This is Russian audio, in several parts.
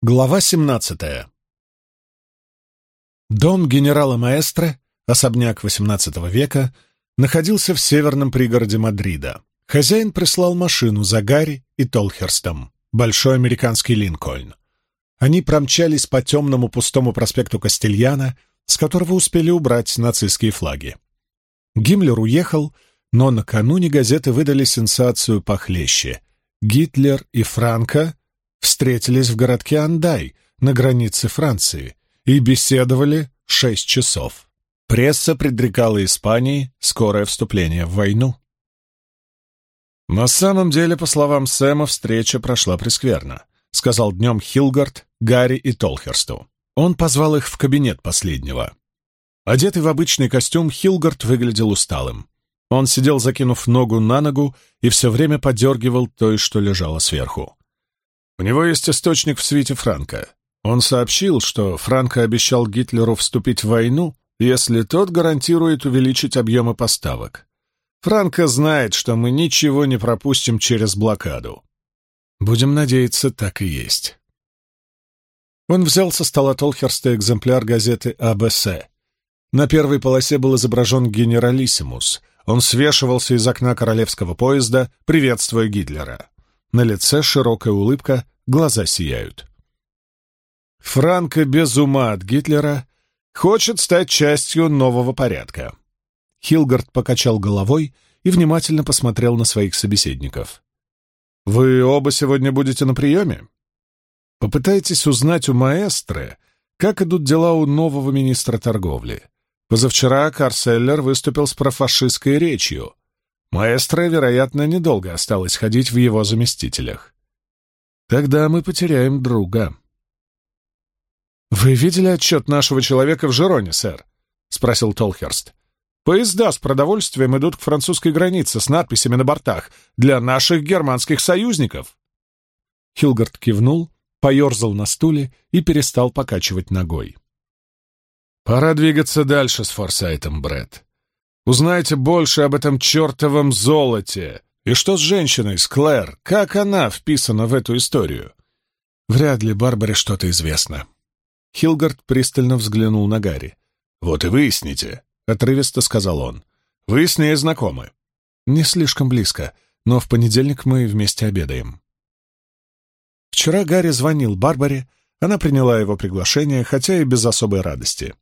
Глава 17. Дом генерала Маэстро, особняк XVIII века, находился в северном пригороде Мадрида. Хозяин прислал машину за Гарри и Толхерстом, большой американский Линкольн. Они промчались по темному пустому проспекту Кастильяна, с которого успели убрать нацистские флаги. Гиммлер уехал, но накануне газеты выдали сенсацию похлеще. Гитлер и Франко встретились в городке Андай на границе Франции и беседовали шесть часов. Пресса предрекала Испании скорое вступление в войну. На самом деле, по словам Сэма, встреча прошла прескверно, сказал днем Хилгард, Гарри и Толхерсту. Он позвал их в кабинет последнего. Одетый в обычный костюм, Хилгард выглядел усталым. Он сидел, закинув ногу на ногу, и все время подергивал той, что лежало сверху. У него есть источник в свите Франка. Он сообщил, что Франко обещал Гитлеру вступить в войну, если тот гарантирует увеличить объемы поставок. Франко знает, что мы ничего не пропустим через блокаду. Будем надеяться, так и есть. Он взял со стола Толхерста экземпляр газеты АБС. На первой полосе был изображен генералиссимус. Он свешивался из окна королевского поезда, приветствуя Гитлера. На лице широкая улыбка, глаза сияют. Франко без ума от Гитлера хочет стать частью нового порядка. Хилгард покачал головой и внимательно посмотрел на своих собеседников. «Вы оба сегодня будете на приеме? Попытайтесь узнать у маэстро, как идут дела у нового министра торговли. Позавчера Карселлер выступил с профашистской речью, Маэстро, вероятно, недолго осталось ходить в его заместителях. Тогда мы потеряем друга. «Вы видели отчет нашего человека в Жероне, сэр?» — спросил Толхерст. «Поезда с продовольствием идут к французской границе с надписями на бортах для наших германских союзников». Хилгард кивнул, поерзал на стуле и перестал покачивать ногой. «Пора двигаться дальше с Форсайтом, Брэд. Узнайте больше об этом чертовом золоте. И что с женщиной, с Клэр? Как она вписана в эту историю? Вряд ли Барбаре что-то известно. Хилгард пристально взглянул на Гарри. «Вот и выясните», — отрывисто сказал он. «Вы с ней знакомы». «Не слишком близко, но в понедельник мы вместе обедаем». Вчера Гарри звонил Барбаре, она приняла его приглашение, хотя и без особой радости.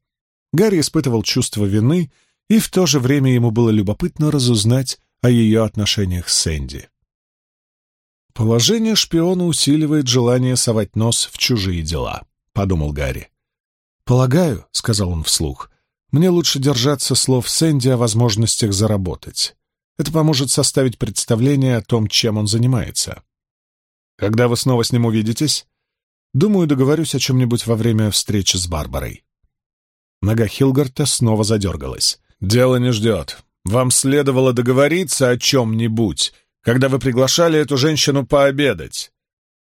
Гарри испытывал чувство вины и в то же время ему было любопытно разузнать о ее отношениях с Сэнди. «Положение шпиона усиливает желание совать нос в чужие дела», — подумал Гарри. «Полагаю», — сказал он вслух, — «мне лучше держаться слов Сэнди о возможностях заработать. Это поможет составить представление о том, чем он занимается. Когда вы снова с ним увидитесь? Думаю, договорюсь о чем-нибудь во время встречи с Барбарой». Нога Хилгарта снова задергалась. «Дело не ждет. Вам следовало договориться о чем-нибудь, когда вы приглашали эту женщину пообедать».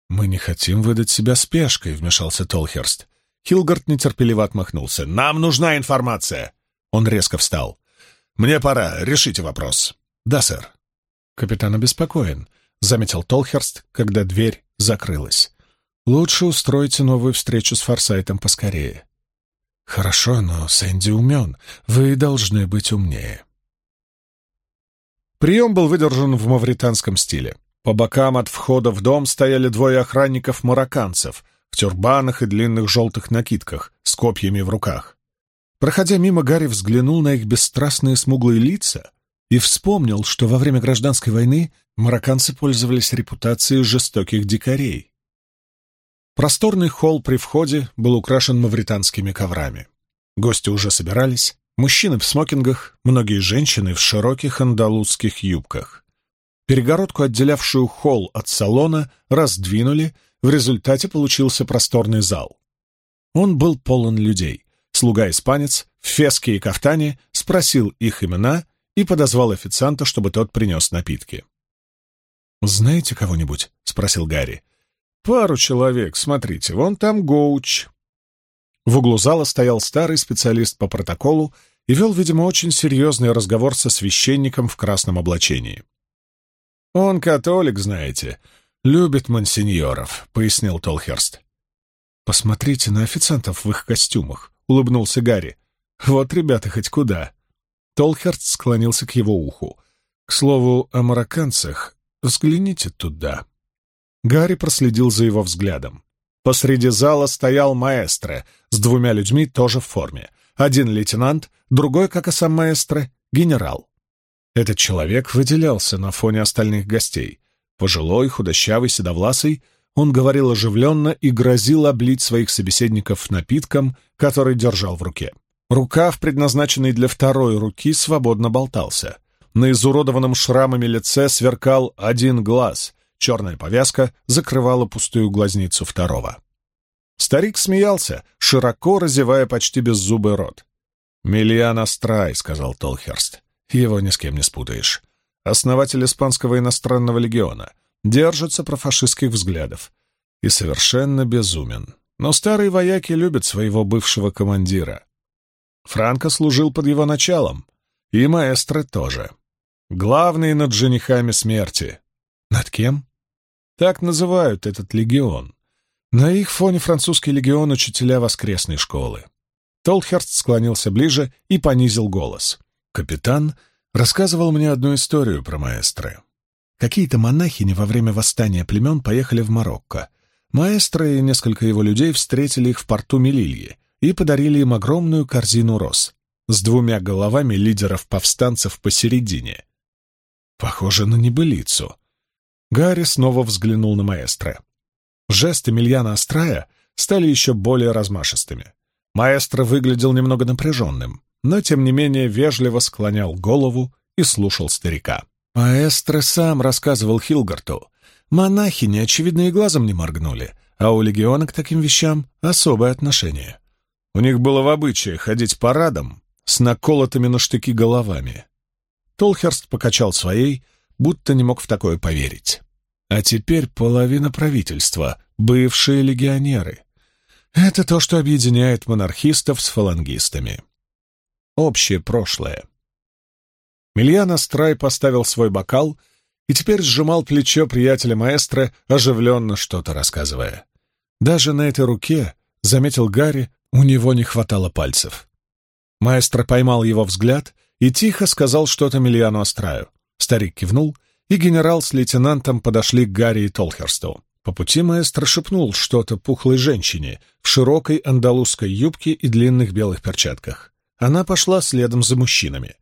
«Мы не хотим выдать себя спешкой», — вмешался Толхерст. Хилгард нетерпеливо отмахнулся. «Нам нужна информация!» Он резко встал. «Мне пора. Решите вопрос». «Да, сэр». «Капитан обеспокоен», — заметил Толхерст, когда дверь закрылась. «Лучше устройте новую встречу с Форсайтом поскорее. «Хорошо, но Сэнди умен. Вы должны быть умнее». Прием был выдержан в мавританском стиле. По бокам от входа в дом стояли двое охранников-марокканцев в тюрбанах и длинных желтых накидках с копьями в руках. Проходя мимо, Гарри взглянул на их бесстрастные смуглые лица и вспомнил, что во время гражданской войны марокканцы пользовались репутацией жестоких дикарей. Просторный холл при входе был украшен мавританскими коврами. Гости уже собирались, мужчины в смокингах, многие женщины в широких андалузских юбках. Перегородку, отделявшую холл от салона, раздвинули, в результате получился просторный зал. Он был полон людей. Слуга-испанец в феске и кафтане спросил их имена и подозвал официанта, чтобы тот принес напитки. «Знаете кого-нибудь?» — спросил Гарри. «Пару человек, смотрите, вон там Гоуч». В углу зала стоял старый специалист по протоколу и вел, видимо, очень серьезный разговор со священником в красном облачении. «Он католик, знаете, любит мансиньоров», — пояснил Толхерст. «Посмотрите на официантов в их костюмах», — улыбнулся Гарри. «Вот ребята хоть куда». Толхерст склонился к его уху. «К слову о марокканцах, взгляните туда». Гарри проследил за его взглядом. Посреди зала стоял маэстро с двумя людьми тоже в форме. Один лейтенант, другой, как и сам маэстро, генерал. Этот человек выделялся на фоне остальных гостей. Пожилой, худощавый, седовласый, он говорил оживленно и грозил облить своих собеседников напитком, который держал в руке. Рукав, предназначенный для второй руки, свободно болтался. На изуродованном шрамами лице сверкал один глаз, черная повязка закрывала пустую глазницу второго. Старик смеялся, широко разевая почти беззубый рот. «Мильян Астрай», — сказал Толхерст. «Его ни с кем не спутаешь. Основатель Испанского иностранного легиона. Держится профашистских взглядов. И совершенно безумен. Но старые вояки любят своего бывшего командира. Франко служил под его началом. И маэстро тоже. Главный над женихами смерти. Над кем? Так называют этот легион. На их фоне французский легион — учителя воскресной школы. Толхерст склонился ближе и понизил голос. «Капитан рассказывал мне одну историю про маэстро. Какие-то монахини во время восстания племен поехали в Марокко. Маэстро и несколько его людей встретили их в порту Мелильи и подарили им огромную корзину роз с двумя головами лидеров-повстанцев посередине. Похоже на небылицу. Гарри снова взглянул на маэстро. Жесты Мильяна Астрая стали еще более размашистыми. Маэстро выглядел немного напряженным, но, тем не менее, вежливо склонял голову и слушал старика. Маэстро сам рассказывал Хилгарту. Монахини, очевидно, и глазом не моргнули, а у легиона к таким вещам особое отношение. У них было в обычае ходить парадом с наколотыми на штыки головами. Толхерст покачал своей, будто не мог в такое поверить. А теперь половина правительства — бывшие легионеры. Это то, что объединяет монархистов с фалангистами. Общее прошлое. Мильяна Страй поставил свой бокал и теперь сжимал плечо приятеля маэстро, оживленно что-то рассказывая. Даже на этой руке, заметил Гарри, у него не хватало пальцев. Маэстро поймал его взгляд и тихо сказал что-то Мильяну Астраю. Старик кивнул, и генерал с лейтенантом подошли к Гарри и Толхерсту. По пути маэстро шепнул что-то пухлой женщине в широкой андалузской юбке и длинных белых перчатках. Она пошла следом за мужчинами.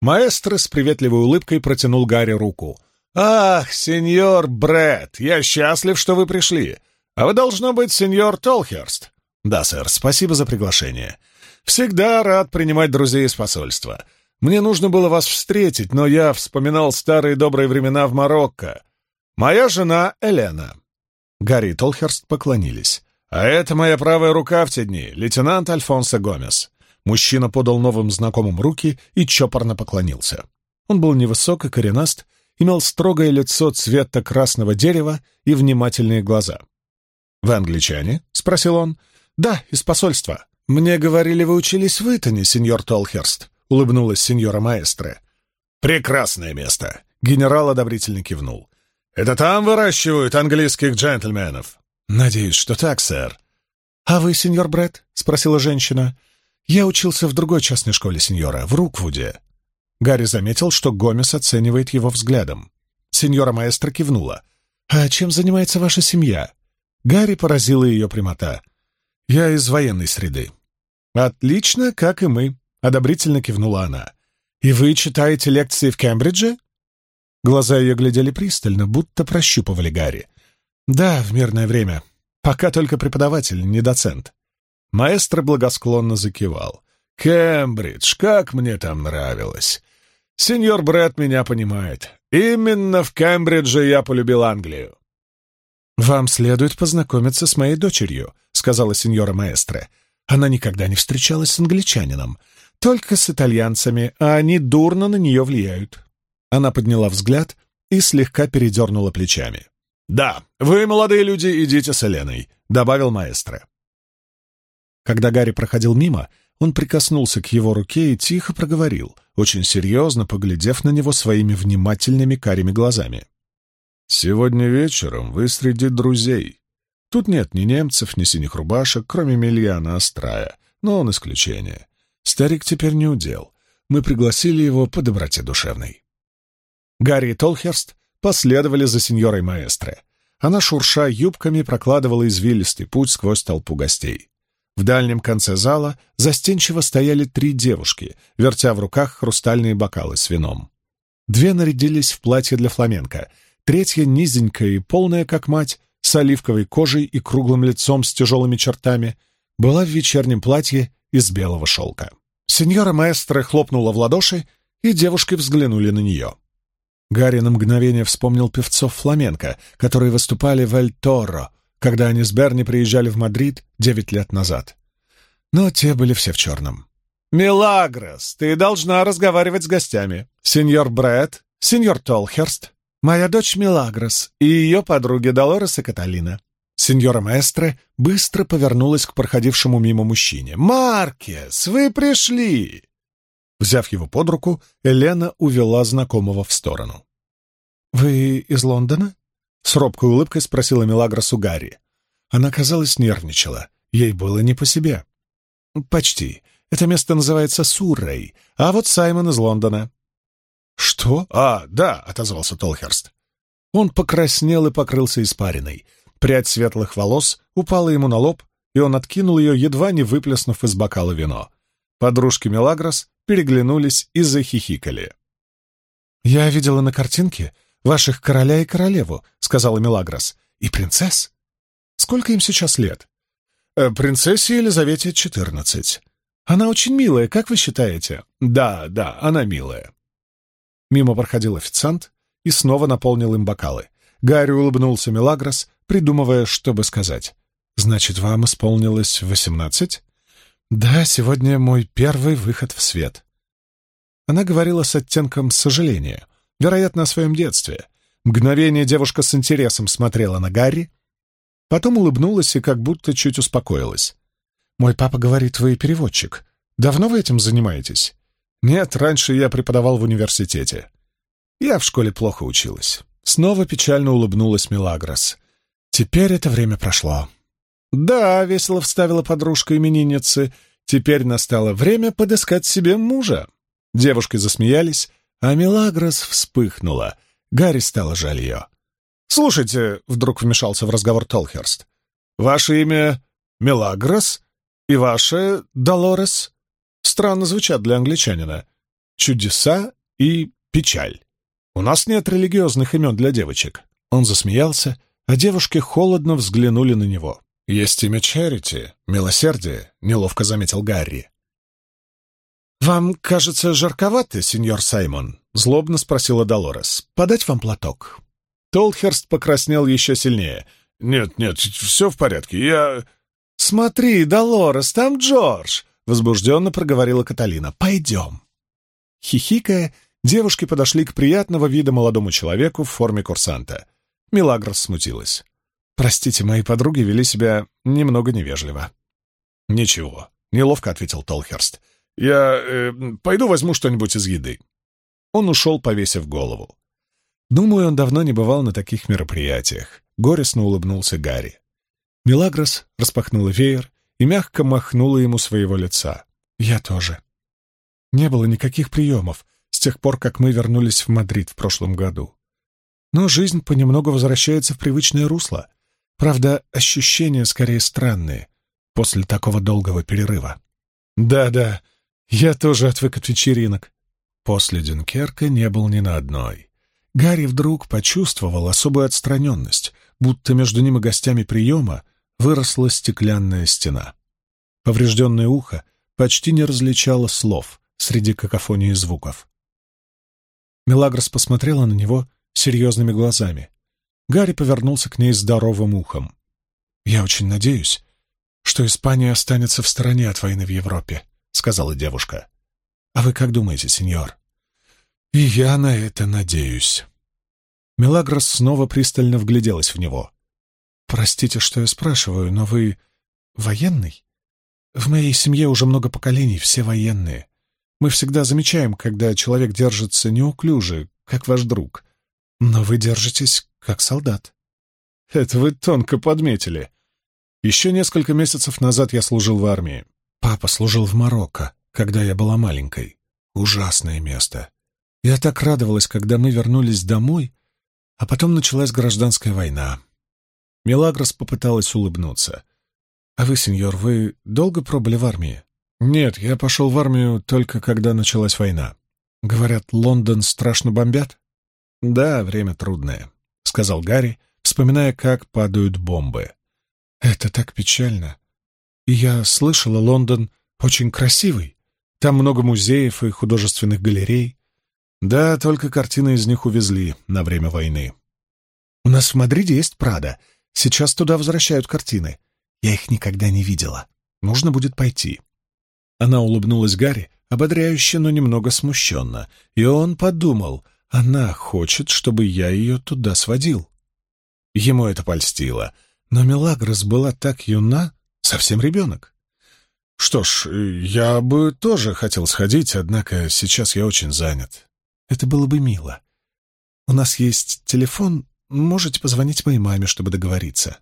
Маэстро с приветливой улыбкой протянул Гарри руку. «Ах, сеньор Брэд, я счастлив, что вы пришли. А вы, должно быть, сеньор Толхерст». «Да, сэр, спасибо за приглашение. Всегда рад принимать друзей из посольства. Мне нужно было вас встретить, но я вспоминал старые добрые времена в Марокко. Моя жена Элена». Гарри и Толхерст поклонились. «А это моя правая рука в те дни, лейтенант Альфонсо Гомес. Мужчина подал новым знакомым руки и чопорно поклонился. Он был невысок и коренаст, имел строгое лицо цвета красного дерева и внимательные глаза. «Вы англичане?» — спросил он. «Да, из посольства. Мне говорили, вы учились в Итоне, сеньор Толхерст», — улыбнулась сеньора маэстро. «Прекрасное место!» — генерал одобрительно кивнул. «Это там выращивают английских джентльменов?» «Надеюсь, что так, сэр». «А вы, сеньор Брэд?» — спросила женщина. «Я учился в другой частной школе, сеньора, в Руквуде». Гарри заметил, что Гомес оценивает его взглядом. Сеньора маэстро кивнула. «А чем занимается ваша семья?» Гарри поразила ее прямота. «Я из военной среды». «Отлично, как и мы», — одобрительно кивнула она. «И вы читаете лекции в Кембридже?» Глаза ее глядели пристально, будто прощупывали Гарри. «Да, в мирное время. Пока только преподаватель, не доцент. Маэстро благосклонно закивал. «Кембридж, как мне там нравилось! Сеньор Брэд меня понимает. Именно в Кембридже я полюбил Англию». «Вам следует познакомиться с моей дочерью», — сказала сеньора маэстро. «Она никогда не встречалась с англичанином, только с итальянцами, а они дурно на нее влияют». Она подняла взгляд и слегка передернула плечами. «Да, вы, молодые люди, идите с Еленой», — добавил маэстро. Когда Гарри проходил мимо, он прикоснулся к его руке и тихо проговорил, очень серьезно поглядев на него своими внимательными карими глазами. «Сегодня вечером вы среди друзей. Тут нет ни немцев, ни синих рубашек, кроме Мильяна Астрая, но он исключение. Старик теперь не удел. Мы пригласили его по доброте душевной. Гарри и Толхерст последовали за сеньорой маэстро. Она, шурша юбками, прокладывала извилистый путь сквозь толпу гостей. В дальнем конце зала застенчиво стояли три девушки, вертя в руках хрустальные бокалы с вином. Две нарядились в платье для фламенко, третья, низенькая и полная, как мать, с оливковой кожей и круглым лицом с тяжелыми чертами, была в вечернем платье из белого шелка. Сеньора маэстро хлопнула в ладоши, и девушки взглянули на нее. Гарри на мгновение вспомнил певцов фламенко, которые выступали в Эль-Торо, когда они с Берни приезжали в Мадрид девять лет назад. Но те были все в черном. «Милагрос, ты должна разговаривать с гостями. Сеньор Брэд, сеньор Толхерст, Моя дочь Милагрос и ее подруги Долорес и Каталина. Сеньора Маэстро быстро повернулась к проходившему мимо мужчине. «Маркес, вы пришли!» Взяв его под руку, Елена увела знакомого в сторону. «Вы из Лондона?» — с робкой улыбкой спросила Милагрос у Гарри. Она, казалось, нервничала. Ей было не по себе. «Почти. Это место называется Суррей, а вот Саймон из Лондона. «Что? А, да», — отозвался Толхерст. Он покраснел и покрылся испариной. Прядь светлых волос упала ему на лоб, и он откинул ее, едва не выплеснув из бокала вино. Подружки Мелагрос переглянулись и захихикали. «Я видела на картинке ваших короля и королеву», — сказала Мелагрос. «И принцесс? Сколько им сейчас лет?» «Э, «Принцессе Елизавете четырнадцать. Она очень милая, как вы считаете?» «Да, да, она милая». Мимо проходил официант и снова наполнил им бокалы. Гарри улыбнулся Мелагрос, придумывая, что бы сказать. «Значит, вам исполнилось восемнадцать?» «Да, сегодня мой первый выход в свет». Она говорила с оттенком сожаления, вероятно, о своем детстве. Мгновение девушка с интересом смотрела на Гарри, потом улыбнулась и как будто чуть успокоилась. «Мой папа говорит, вы переводчик. Давно вы этим занимаетесь?» Нет, раньше я преподавал в университете. Я в школе плохо училась. Снова печально улыбнулась Милагрос. Теперь это время прошло. Да, весело вставила подружка именинницы. Теперь настало время подыскать себе мужа. Девушки засмеялись, а Милагрос вспыхнула. Гарри стало жаль ее. «Слушайте», — вдруг вмешался в разговор Толхерст, — «ваше имя Мелагрос и ваше Долорес?» Странно звучат для англичанина. Чудеса и печаль. У нас нет религиозных имен для девочек. Он засмеялся, а девушки холодно взглянули на него. «Есть имя Чарити, милосердие», — неловко заметил Гарри. «Вам, кажется, жарковато, сеньор Саймон?» — злобно спросила Долорес. «Подать вам платок?» Толхерст покраснел еще сильнее. «Нет, нет, все в порядке, я...» «Смотри, Долорес, там Джордж!» — возбужденно проговорила Каталина. «Пойдем». Хихикая, девушки подошли к приятного вида молодому человеку в форме курсанта. Милагрос смутилась. «Простите, мои подруги вели себя немного невежливо». «Ничего», — неловко ответил Толхерст. «Я э, пойду возьму что-нибудь из еды». Он ушел, повесив голову. Думаю, он давно не бывал на таких мероприятиях. Горестно улыбнулся Гарри. Милагрос распахнула веер и мягко махнула ему своего лица. «Я тоже. Не было никаких приемов с тех пор, как мы вернулись в Мадрид в прошлом году. Но жизнь понемногу возвращается в привычное русло. Правда, ощущения скорее странные после такого долгого перерыва. Да-да, я тоже отвык от вечеринок. После Дюнкерка не был ни на одной. Гарри вдруг почувствовал особую отстраненность, будто между ним и гостями приема выросла стеклянная стена. Поврежденное ухо почти не различало слов среди какофонии звуков. Мелагрос посмотрела на него серьезными глазами. Гарри повернулся к ней здоровым ухом. «Я очень надеюсь, что Испания останется в стороне от войны в Европе», — сказала девушка. «А вы как думаете, сеньор?» «И я на это надеюсь». Мелагрос снова пристально вгляделась в него. «Простите, что я спрашиваю, но вы военный? В моей семье уже много поколений, все военные. Мы всегда замечаем, когда человек держится неуклюже, как ваш друг. Но вы держитесь как солдат». «Это вы тонко подметили». Еще несколько месяцев назад я служил в армии. Папа служил в Марокко, когда я была маленькой. Ужасное место. Я так радовалась, когда мы вернулись домой, а потом началась гражданская война. Мелагрос попыталась улыбнуться. «А вы, сеньор, вы долго пробыли в армии?» «Нет, я пошел в армию только когда началась война. Говорят, Лондон страшно бомбят?» «Да, время трудное», — сказал Гарри, вспоминая, как падают бомбы. «Это так печально. И я слышала, Лондон очень красивый. Там много музеев и художественных галерей. Да, только картины из них увезли на время войны. У нас в Мадриде есть Прада. Сейчас туда возвращают картины. Я их никогда не видела. Нужно будет пойти». Она улыбнулась Гарри, ободряюще, но немного смущенно, и он подумал, она хочет, чтобы я ее туда сводил. Ему это польстило, но Мелагрос была так юна, совсем ребенок. Что ж, я бы тоже хотел сходить, однако сейчас я очень занят. Это было бы мило. У нас есть телефон, можете позвонить моей маме, чтобы договориться.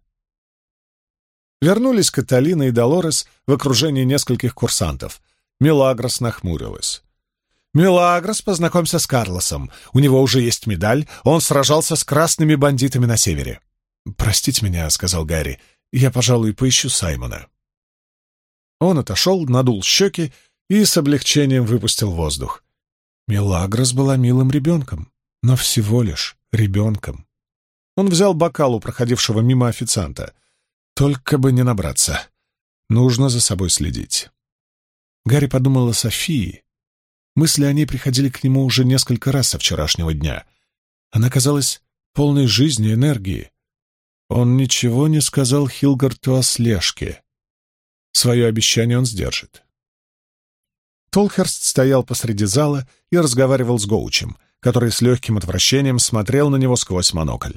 Вернулись Каталина и Долорес в окружении нескольких курсантов. Мелагрос нахмурилась. «Мелагрос, познакомься с Карлосом. У него уже есть медаль, он сражался с красными бандитами на севере». «Простите меня», — сказал Гарри, — «я, пожалуй, поищу Саймона». Он отошел, надул щеки и с облегчением выпустил воздух. Мелагрос была милым ребенком, но всего лишь ребенком. Он взял бокал у проходившего мимо официанта. Только бы не набраться. Нужно за собой следить. Гарри подумал о Софии, Мысли о ней приходили к нему уже несколько раз со вчерашнего дня. Она казалась полной жизни и энергии. Он ничего не сказал Хилгарту о слежке. Свое обещание он сдержит. Толхерст стоял посреди зала и разговаривал с Гоучем, который с легким отвращением смотрел на него сквозь монокль.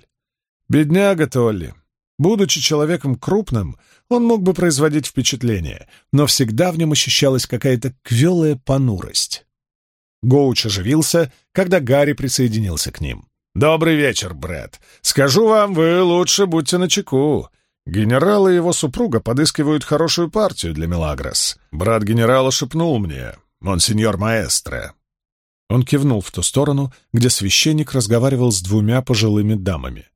«Бедняга Толли! Будучи человеком крупным, он мог бы производить впечатление, но всегда в нем ощущалась какая-то квелая понурость. Гоуч оживился, когда Гарри присоединился к ним. «Добрый вечер, Брэд. Скажу вам, вы лучше будьте начеку. Генерал и его супруга подыскивают хорошую партию для Мелагрос. Брат генерала шепнул мне, монсеньор маэстро». Он кивнул в ту сторону, где священник разговаривал с двумя пожилыми дамами.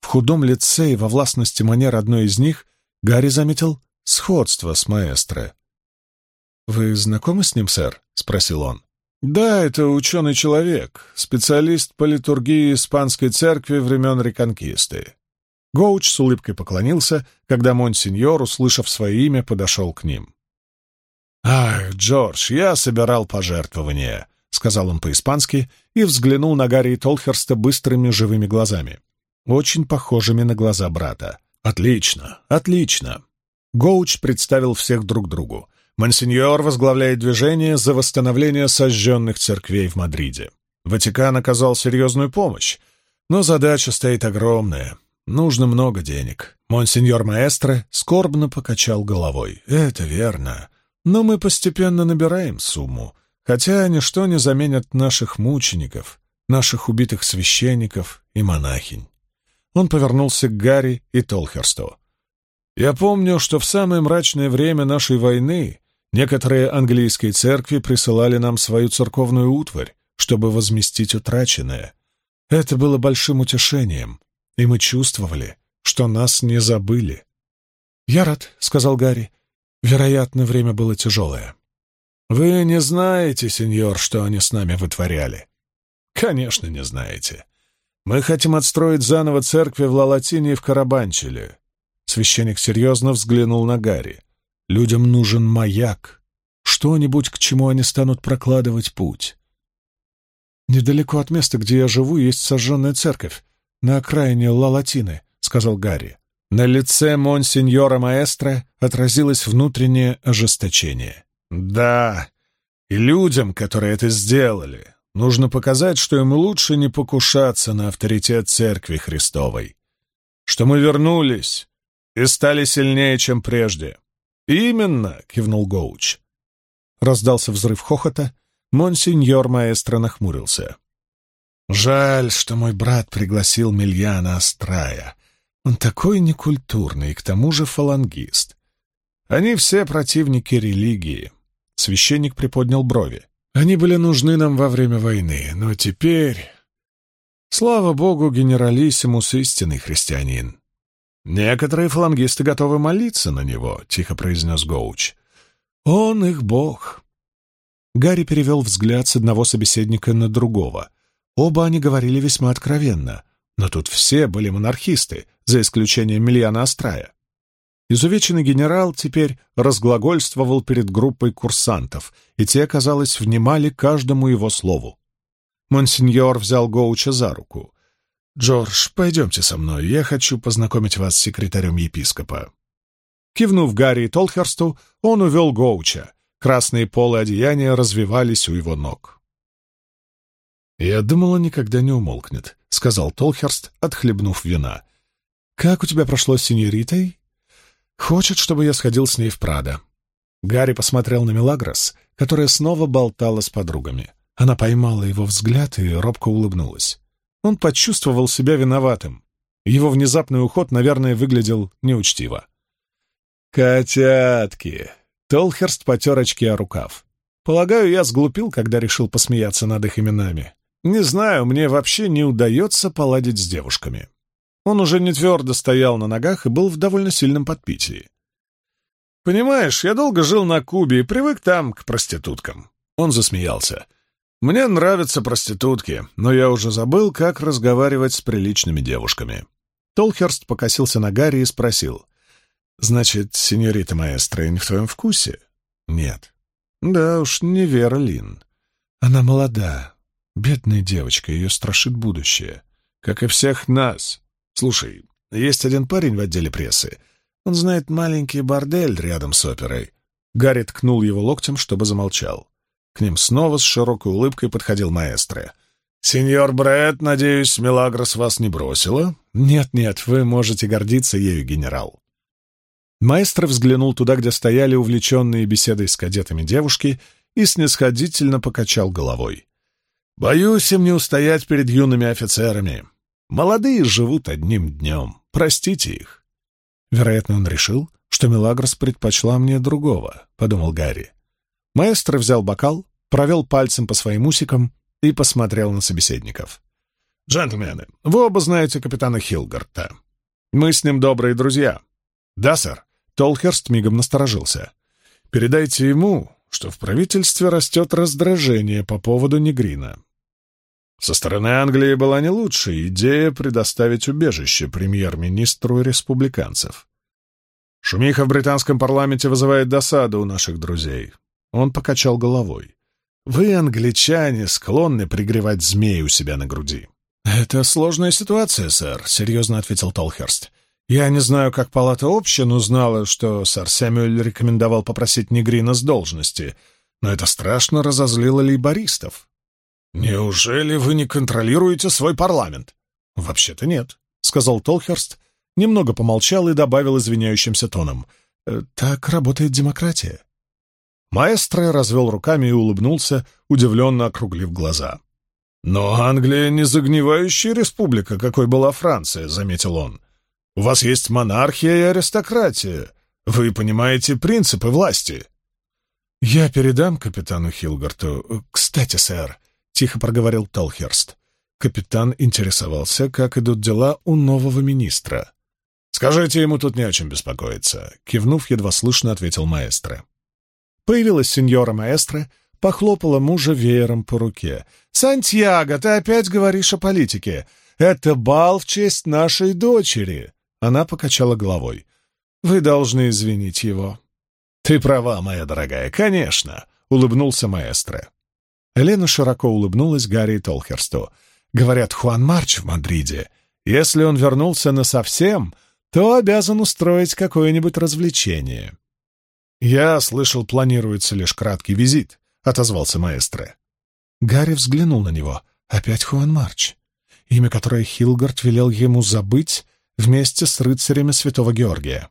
В худом лице и во властности манер одной из них Гарри заметил сходство с маэстро. «Вы знакомы с ним, сэр?» — спросил он. Да, это ученый человек, специалист по литургии Испанской церкви времен Реконкисты. Гоуч с улыбкой поклонился, когда монсеньор, услышав свое имя, подошел к ним. «Ах, Джордж, я собирал пожертвования», — сказал он по-испански и взглянул на Гарри Толхерста быстрыми живыми глазами, очень похожими на глаза брата. «Отлично, отлично». Гоуч представил всех друг другу. Монсеньор возглавляет движение за восстановление сожженных церквей в Мадриде. Ватикан оказал серьезную помощь, но задача стоит огромная. Нужно много денег. Монсеньор Маэстро скорбно покачал головой. Это верно. Но мы постепенно набираем сумму, хотя ничто не заменят наших мучеников, наших убитых священников и монахинь. Он повернулся к Гарри и Толхерсту. «Я помню, что в самое мрачное время нашей войны Некоторые английские церкви присылали нам свою церковную утварь, чтобы возместить утраченное. Это было большим утешением, и мы чувствовали, что нас не забыли. «Я рад», — сказал Гарри. «Вероятно, время было тяжелое». «Вы не знаете, сеньор, что они с нами вытворяли?» «Конечно, не знаете. Мы хотим отстроить заново церкви в Лалатине и в Карабанчеле». Священник серьезно взглянул на Гарри. Людям нужен маяк, что-нибудь, к чему они станут прокладывать путь. «Недалеко от места, где я живу, есть сожженная церковь, на окраине Ла-Латины», — сказал Гарри. На лице монсеньора маэстро отразилось внутреннее ожесточение. «Да, и людям, которые это сделали, нужно показать, что им лучше не покушаться на авторитет Церкви Христовой, что мы вернулись и стали сильнее, чем прежде. «Именно!» — кивнул Гоуч. Раздался взрыв хохота. Монсеньор маэстро нахмурился. «Жаль, что мой брат пригласил Мильяна Астрая. Он такой некультурный и к тому же фалангист. Они все противники религии. Священник приподнял брови. Они были нужны нам во время войны, но теперь... Слава богу, генералиссимус истинный христианин. Некоторые фалангисты готовы молиться на него, — тихо произнес Гоуч. Он их бог. Гарри перевел взгляд с одного собеседника на другого. Оба они говорили весьма откровенно, но тут все были монархисты, за исключением Мильяна Астрая. Изувеченный генерал теперь разглагольствовал перед группой курсантов, и те, казалось, внимали каждому его слову. Монсеньор взял Гоуча за руку. «Джордж, пойдемте со мной, я хочу познакомить вас с секретарем епископа». Кивнув Гарри и Толхерсту, он увел Гоуча. Красные полы одеяния развивались у его ног. «Я думал, он никогда не умолкнет», — сказал Толхерст, отхлебнув вина. «Как у тебя прошло с сеньоритой?» «Хочет, чтобы я сходил с ней в Прадо». Гарри посмотрел на Мелагрос, которая снова болтала с подругами. Она поймала его взгляд и робко улыбнулась. Он почувствовал себя виноватым. Его внезапный уход, наверное, выглядел неучтиво. «Котятки!» — Толхерст потер очки о рукав. «Полагаю, я сглупил, когда решил посмеяться над их именами. Не знаю, мне вообще не удается поладить с девушками». Он уже не твердо стоял на ногах и был в довольно сильном подпитии. «Понимаешь, я долго жил на Кубе и привык там к проституткам». Он засмеялся. «Мне нравятся проститутки, но я уже забыл, как разговаривать с приличными девушками». Толхерст покосился на Гарри и спросил. «Значит, сеньорита маэстро не в твоем вкусе?» «Нет». «Да уж, не Вера Лин. Она молода, бедная девочка, ее страшит будущее. Как и всех нас. Слушай, есть один парень в отделе прессы. Он знает маленький бордель рядом с оперой». Гарри ткнул его локтем, чтобы замолчал. К ним снова с широкой улыбкой подходил маэстро. «Сеньор Брэд, надеюсь, Мелагрос вас не бросила?» «Нет-нет, вы можете гордиться ею, генерал». Маэстро взглянул туда, где стояли увлеченные беседой с кадетами девушки, и снисходительно покачал головой. «Боюсь им не устоять перед юными офицерами. Молодые живут одним днем. Простите их». «Вероятно, он решил, что Мелагрос предпочла мне другого», — подумал Гарри. Маэстро взял бокал, провел пальцем по своим усикам и посмотрел на собеседников. «Джентльмены, вы оба знаете капитана Хилгарта. Мы с ним добрые друзья». «Да, сэр». Толхерст мигом насторожился. «Передайте ему, что в правительстве растет раздражение по поводу Негрина. Со стороны Англии была не лучшая идея предоставить убежище премьер-министру республиканцев. Шумиха в британском парламенте вызывает досаду у наших друзей. Он покачал головой. Вы, англичане, склонны пригревать змей у себя на груди. «Это сложная ситуация, сэр», — серьезно ответил Толхерст. Я не знаю, как палата общая, но знала, что сэр Сэмюэль рекомендовал попросить Негрина с должности, но это страшно разозлило лейбористов. «Неужели вы не контролируете свой парламент?» «Вообще-то нет», — сказал Толхерст, немного помолчал и добавил извиняющимся тоном. «Э, «Так работает демократия». Маэстро развел руками и улыбнулся, удивленно округлив глаза. «Но Англия не загнивающая республика, какой была Франция», — заметил он. У вас есть монархия и аристократия. Вы понимаете принципы власти». «Я передам капитану Хилгарту. Кстати, сэр», — тихо проговорил Толхерст. Капитан интересовался, как идут дела у нового министра. «Скажите ему тут не о чем беспокоиться», — кивнув, едва слышно ответил маэстро. Появилась сеньора маэстро, похлопала мужа веером по руке. «Сантьяго, ты опять говоришь о политике. Это бал в честь нашей дочери. Она покачала головой. «Вы должны извинить его». «Ты права, моя дорогая, конечно», — улыбнулся маэстро. Елена широко улыбнулась Гарри Толхерсту. «Говорят, Хуан Марч в Мадриде. Если он вернулся насовсем, то обязан устроить какое-нибудь развлечение». «Я слышал, планируется лишь краткий визит», — отозвался маэстро. Гарри взглянул на него. «Опять Хуан Марч. Имя, которое Хилгард велел ему забыть, вместе с рыцарями святого Георгия.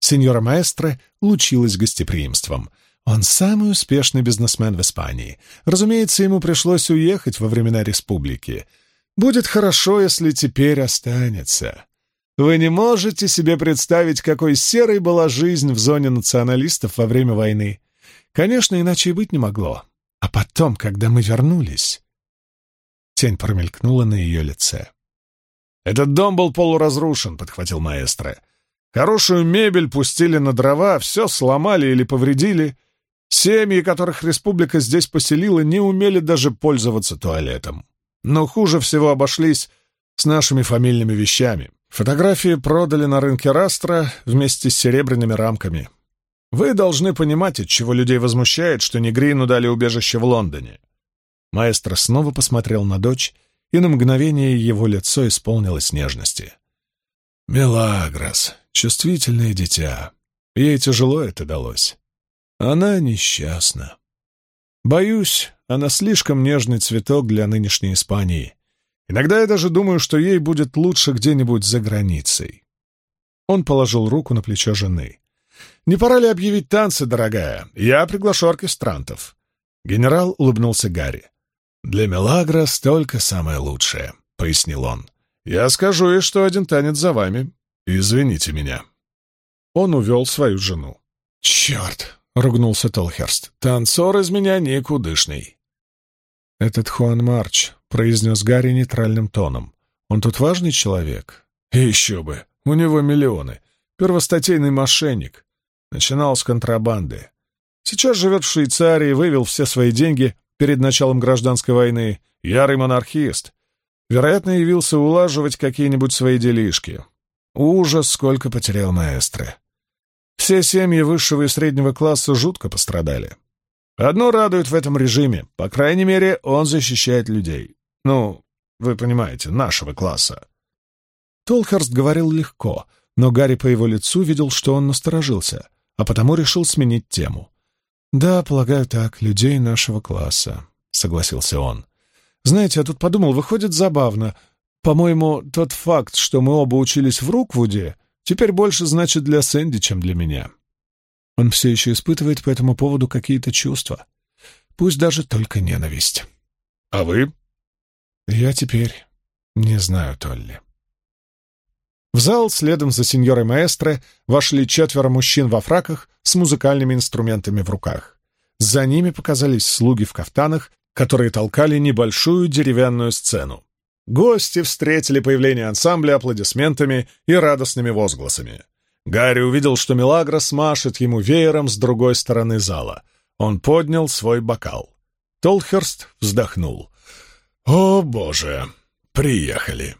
Сеньора Маэстро лучилась гостеприимством. Он самый успешный бизнесмен в Испании. Разумеется, ему пришлось уехать во времена республики. Будет хорошо, если теперь останется. Вы не можете себе представить, какой серой была жизнь в зоне националистов во время войны. Конечно, иначе и быть не могло. А потом, когда мы вернулись... Тень промелькнула на ее лице. «Этот дом был полуразрушен», — подхватил маэстро. «Хорошую мебель пустили на дрова, все сломали или повредили. Семьи, которых республика здесь поселила, не умели даже пользоваться туалетом. Но хуже всего обошлись с нашими фамильными вещами. Фотографии продали на рынке Растра вместе с серебряными рамками. Вы должны понимать, от чего людей возмущает, что Негрину дали убежище в Лондоне. Маэстро снова посмотрел на дочь, и на мгновение его лицо исполнилось нежности. «Мелагрос, чувствительное дитя. Ей тяжело это далось. Она несчастна. Боюсь, она слишком нежный цветок для нынешней Испании. Иногда я даже думаю, что ей будет лучше где-нибудь за границей. Он положил руку на плечо жены. «Не пора ли объявить танцы, дорогая? Я приглашу оркестрантов». Генерал улыбнулся Гарри. «Для Мелагра столько самое лучшее», — пояснил он. «Я скажу ей, что один танец за вами. Извините меня». Он увел свою жену. «Черт!» — ругнулся Толхерст. «Танцор из меня никудышный». «Этот Хуан Марч», — произнес Гарри нейтральным тоном. «Он тут важный человек?» «Еще бы! У него миллионы. Первостатейный мошенник. Начинал с контрабанды. Сейчас живет в Швейцарии, вывел все свои деньги перед началом гражданской войны. Ярый монархист. Вероятно, явился улаживать какие-нибудь свои делишки. Ужас, сколько потерял маэстро. Все семьи высшего и среднего класса жутко пострадали. Одно радует в этом режиме. По крайней мере, он защищает людей. Ну, вы понимаете, нашего класса. Толхерст говорил легко, но Гарри по его лицу видел, что он насторожился, а потому решил сменить тему. «Да, полагаю так, людей нашего класса», — согласился он. «Знаете, я тут подумал, выходит забавно. По-моему, тот факт, что мы оба учились в Руквуде, теперь больше значит для Сэнди, чем для меня. Он все еще испытывает по этому поводу какие-то чувства. Пусть даже только ненависть. А вы? Я теперь не знаю, Толли. В зал следом за сеньорой маэстро вошли четверо мужчин во фраках с музыкальными инструментами в руках. За ними показались слуги в кафтанах, которые толкали небольшую деревянную сцену. Гости встретили появление ансамбля аплодисментами и радостными возгласами. Гарри увидел, что Мелагрос машет ему веером с другой стороны зала. Он поднял свой бокал. Толхерст вздохнул. «О, боже! Приехали!»